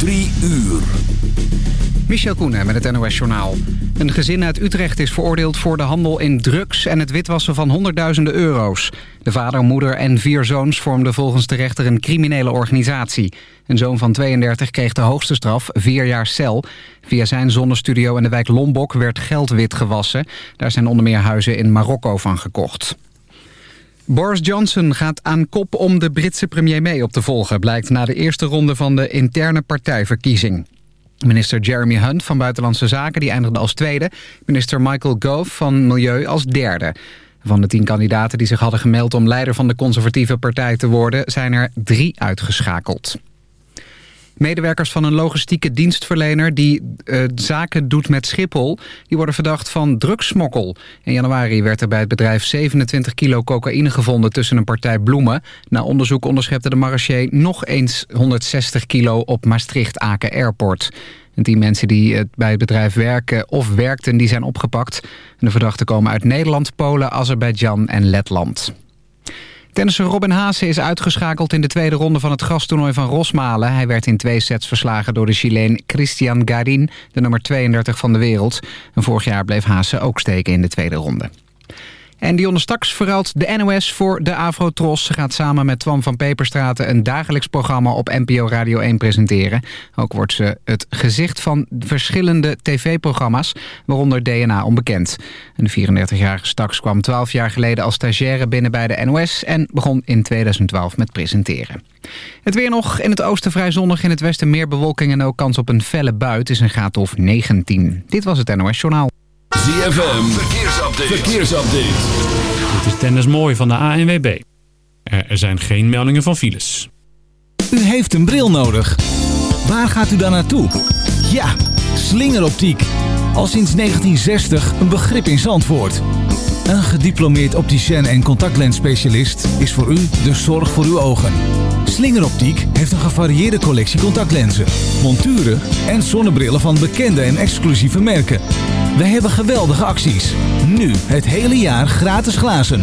Drie uur. Michel Koenen met het NOS-journaal. Een gezin uit Utrecht is veroordeeld voor de handel in drugs... en het witwassen van honderdduizenden euro's. De vader, moeder en vier zoons vormden volgens de rechter een criminele organisatie. Een zoon van 32 kreeg de hoogste straf, vier jaar cel. Via zijn zonnestudio in de wijk Lombok werd geld witgewassen. Daar zijn onder meer huizen in Marokko van gekocht. Boris Johnson gaat aan kop om de Britse premier May op te volgen... blijkt na de eerste ronde van de interne partijverkiezing. Minister Jeremy Hunt van Buitenlandse Zaken die eindigde als tweede. Minister Michael Gove van Milieu als derde. Van de tien kandidaten die zich hadden gemeld om leider van de conservatieve partij te worden... zijn er drie uitgeschakeld. Medewerkers van een logistieke dienstverlener die uh, zaken doet met Schiphol... die worden verdacht van drugssmokkel. In januari werd er bij het bedrijf 27 kilo cocaïne gevonden... tussen een partij bloemen. Na onderzoek onderschepte de marechaussee nog eens 160 kilo op Maastricht-Aken Airport. En die mensen die bij het bedrijf werken of werkten, die zijn opgepakt. De verdachten komen uit Nederland, Polen, Azerbeidzjan en Letland. Tennisser Robin Haase is uitgeschakeld in de tweede ronde van het grastoernooi van Rosmalen. Hij werd in twee sets verslagen door de Chileen Christian Garin, de nummer 32 van de wereld. En vorig jaar bleef Haase ook steken in de tweede ronde. En Dionne Staks verruilt de NOS voor de Afrotros. Ze gaat samen met Twan van Peperstraten een dagelijks programma op NPO Radio 1 presenteren. Ook wordt ze het gezicht van verschillende tv-programma's, waaronder DNA Onbekend. En de 34-jarige Staks kwam 12 jaar geleden als stagiaire binnen bij de NOS... en begon in 2012 met presenteren. Het weer nog in het oosten vrij zonnig, in het westen meer bewolking... en ook kans op een felle bui. Het is een graad of 19. Dit was het NOS Journaal. ZFM, verkeersupdate. verkeersupdate. Dit is Dennis Mooi van de ANWB. Er zijn geen meldingen van files. U heeft een bril nodig. Waar gaat u dan naartoe? Ja, slingeroptiek. Al sinds 1960 een begrip in Zandvoort. Een gediplomeerd opticien en contactlensspecialist is voor u de zorg voor uw ogen. Slingeroptiek heeft een gevarieerde collectie contactlenzen, monturen en zonnebrillen van bekende en exclusieve merken. Wij hebben geweldige acties. Nu het hele jaar gratis glazen.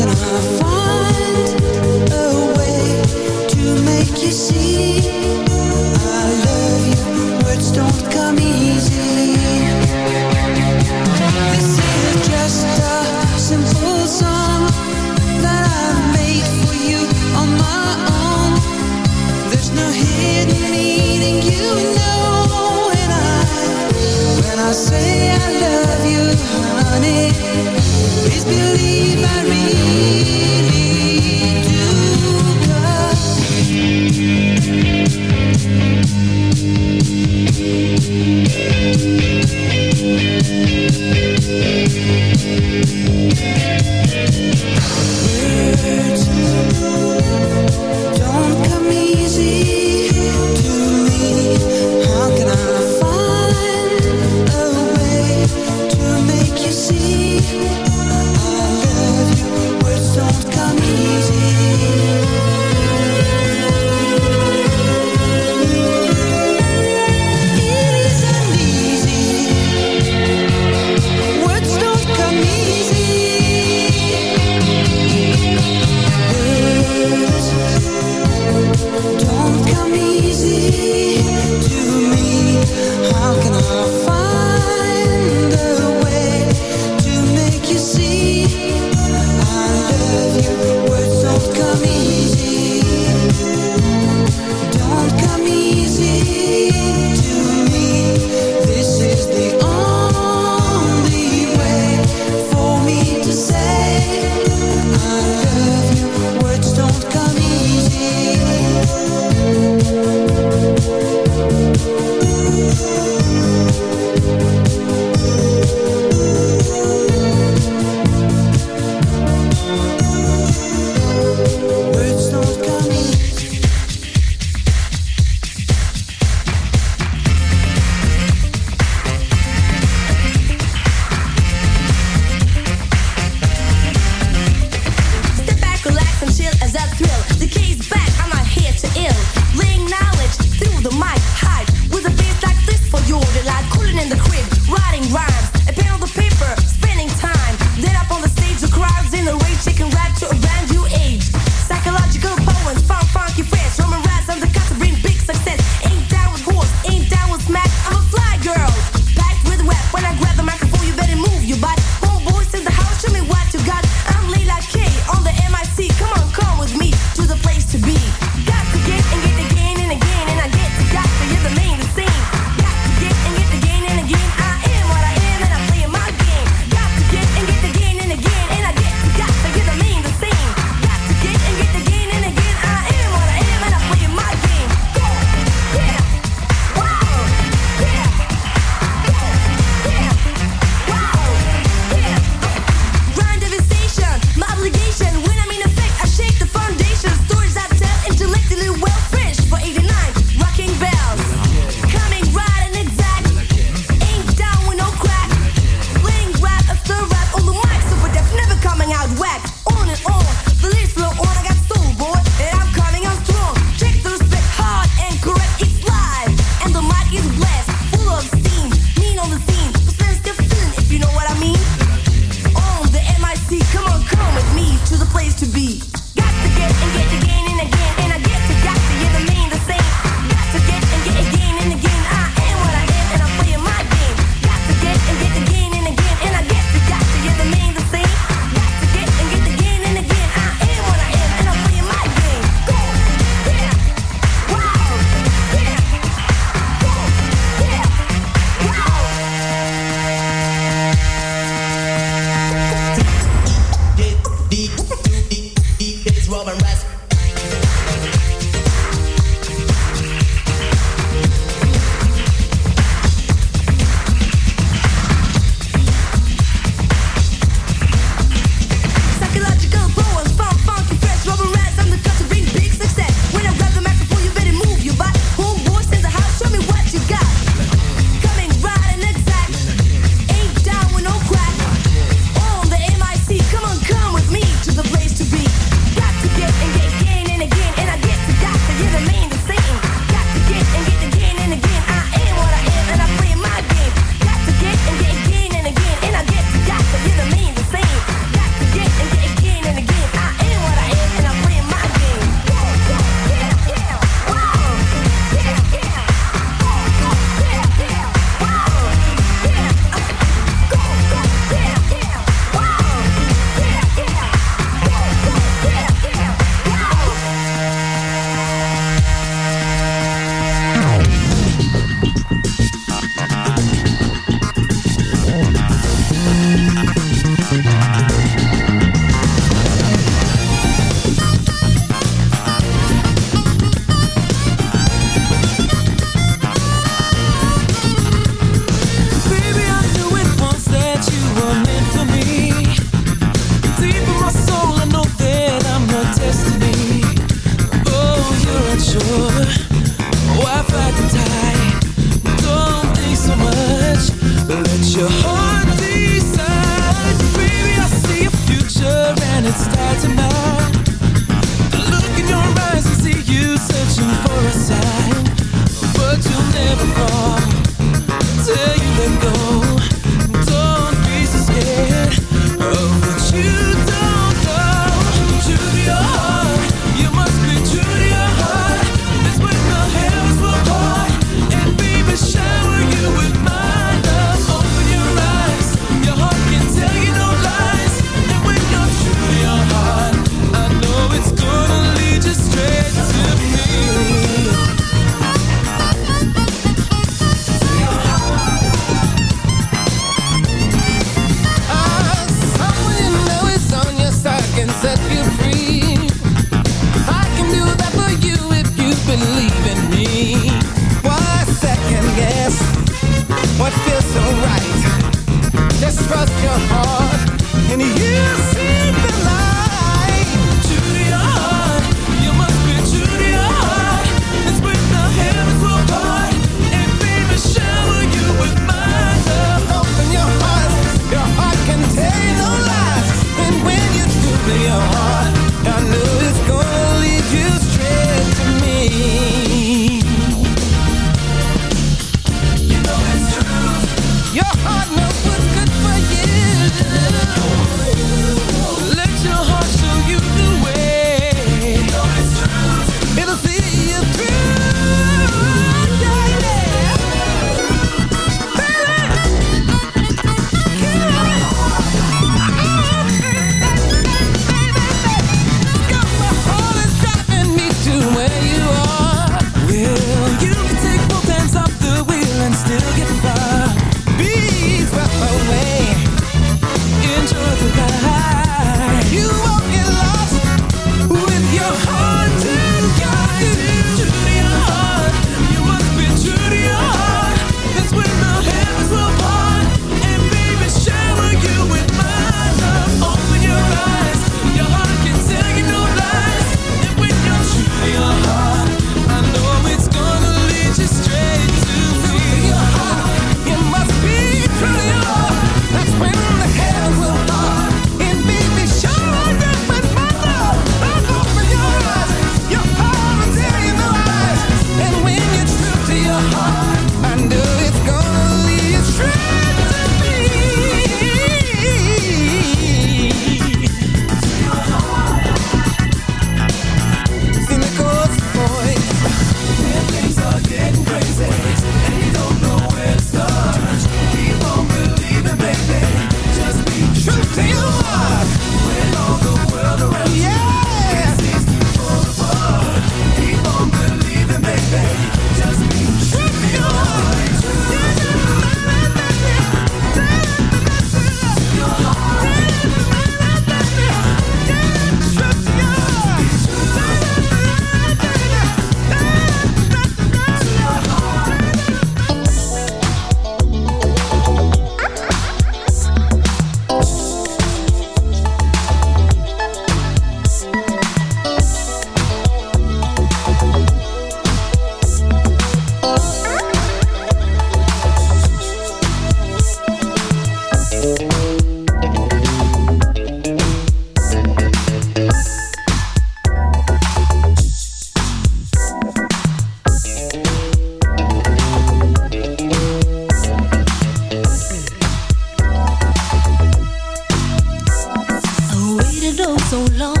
So long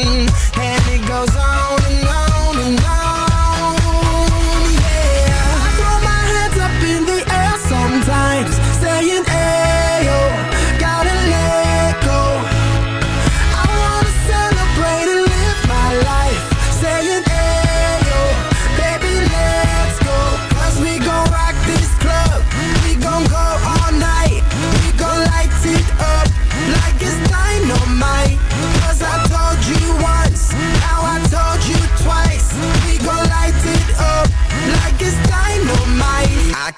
and it goes on and on.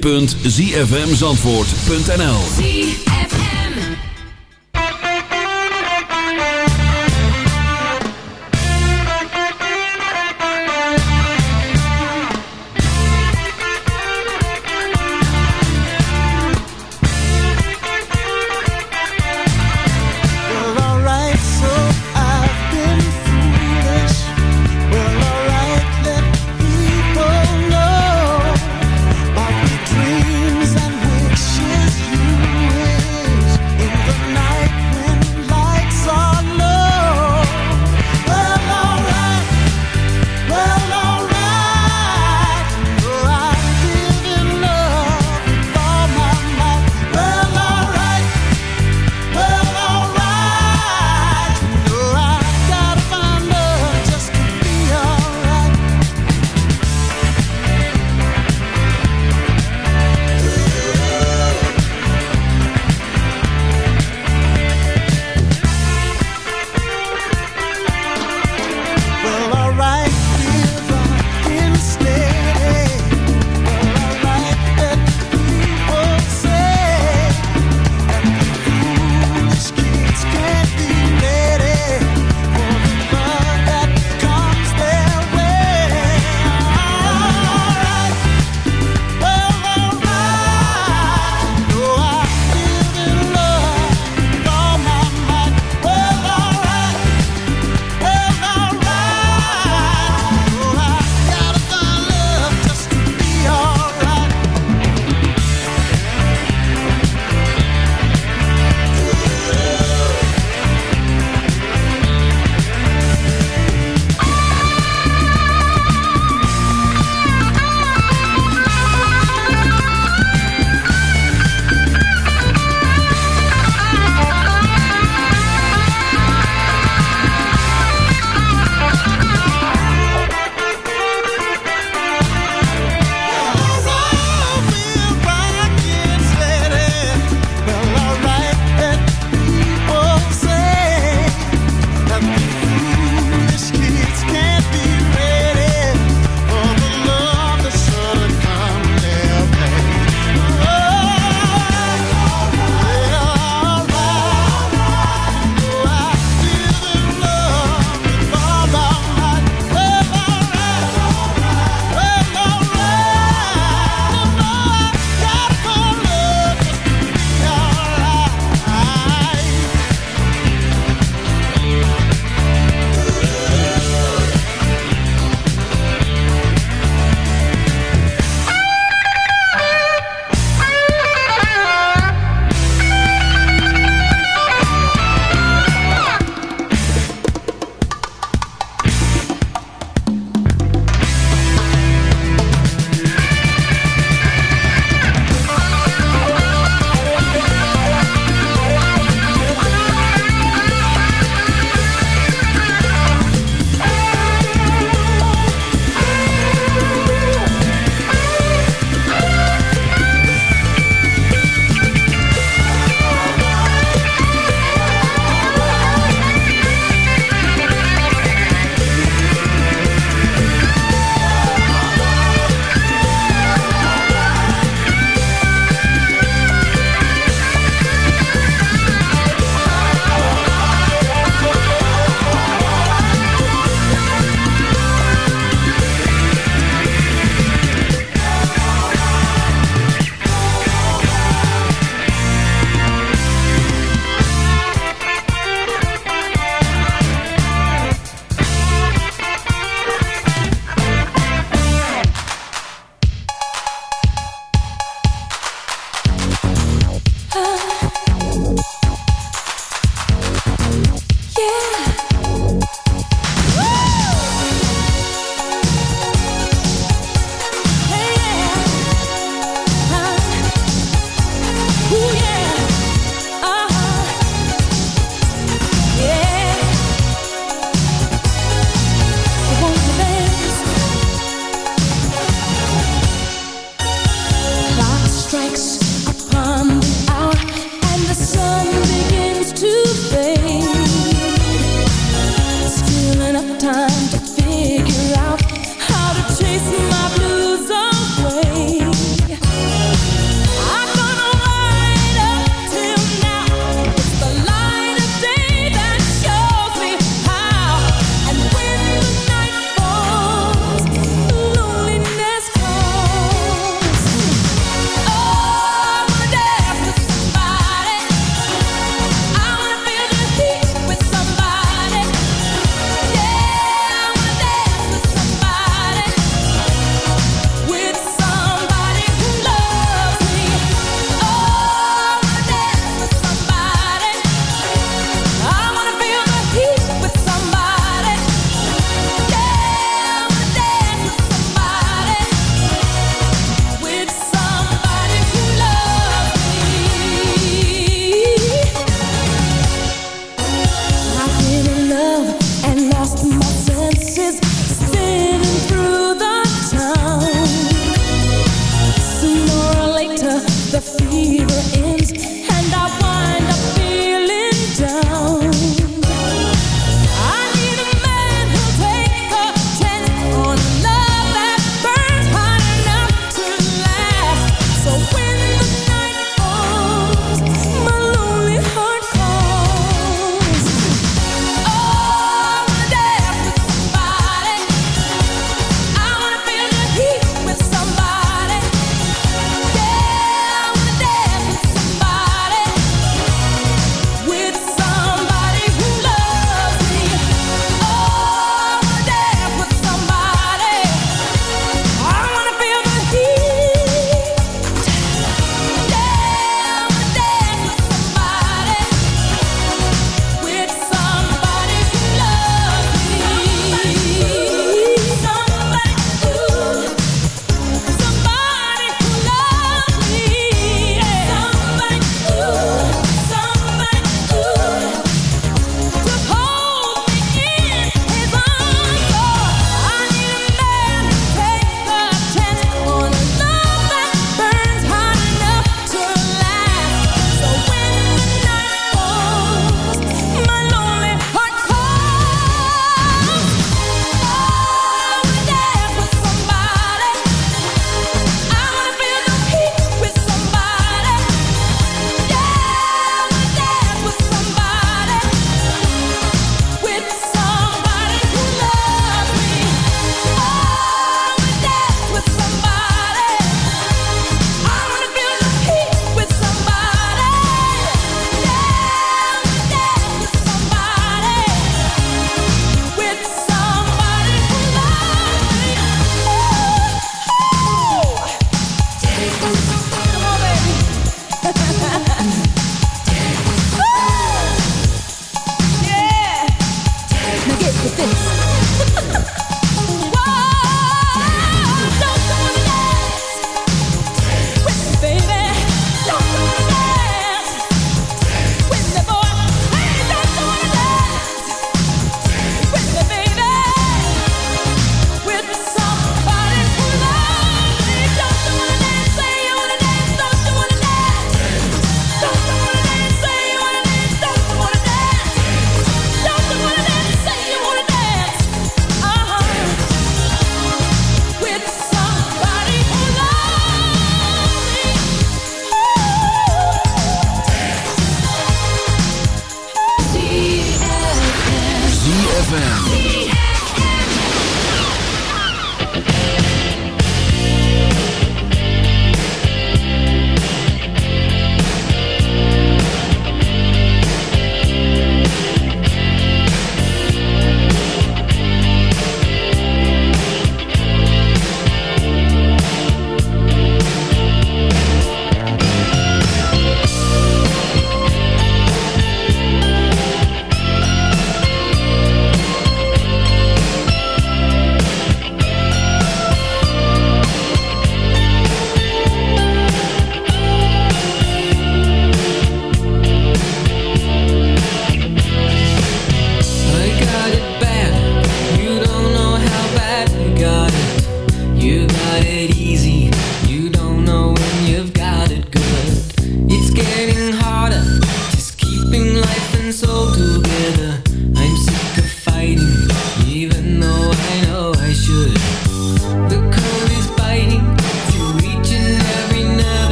www.zfmzandvoort.nl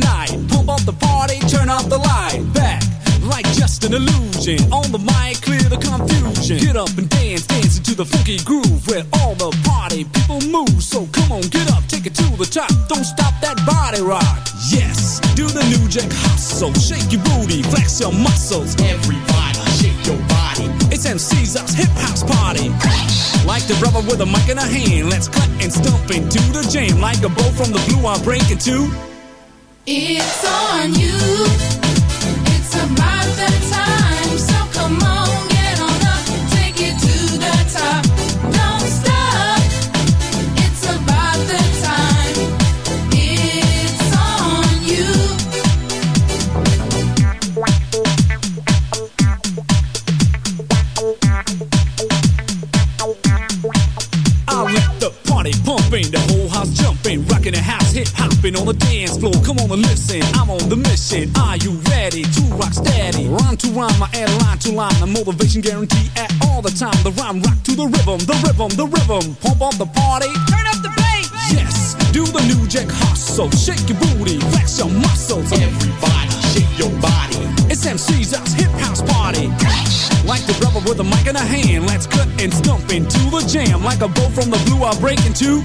night, pump up the party, turn up the light. Back like just an illusion. On the mic, clear the confusion. Get up and dance, dance into the funky groove where all the party people move. So come on, get up, take it to the top. Don't stop that body rock. Yes, do the new jack hustle. Shake your booty, flex your muscles. Everybody, shake your body. It's MC's us hip house party. Like the brother with a mic in a hand, let's cut and stomp into the jam. Like a bow from the blue, I'm breaking two. Rocking the time. So come on, get on up. Take it to the top. Don't stop, it's a violent time, it's on you the party bumping, the whole house jumping, rockin' a house, on the dance floor. Come on and listen, I'm on the mission. Are you ready to rock steady? Rhyme to rhyme, I add line to line, a motivation guarantee at all the time. The rhyme rock to the rhythm, the rhythm, the rhythm. Pump up the party, turn up the bass. Yes, do the new jack hustle, shake your booty, flex your muscles. Everybody, shake your body. It's MC's house, hip house party. Like the rubber with a mic in a hand, let's cut and stomp into the jam. Like a bow from the blue, I'll break into.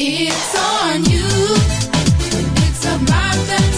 It's on you. It's about that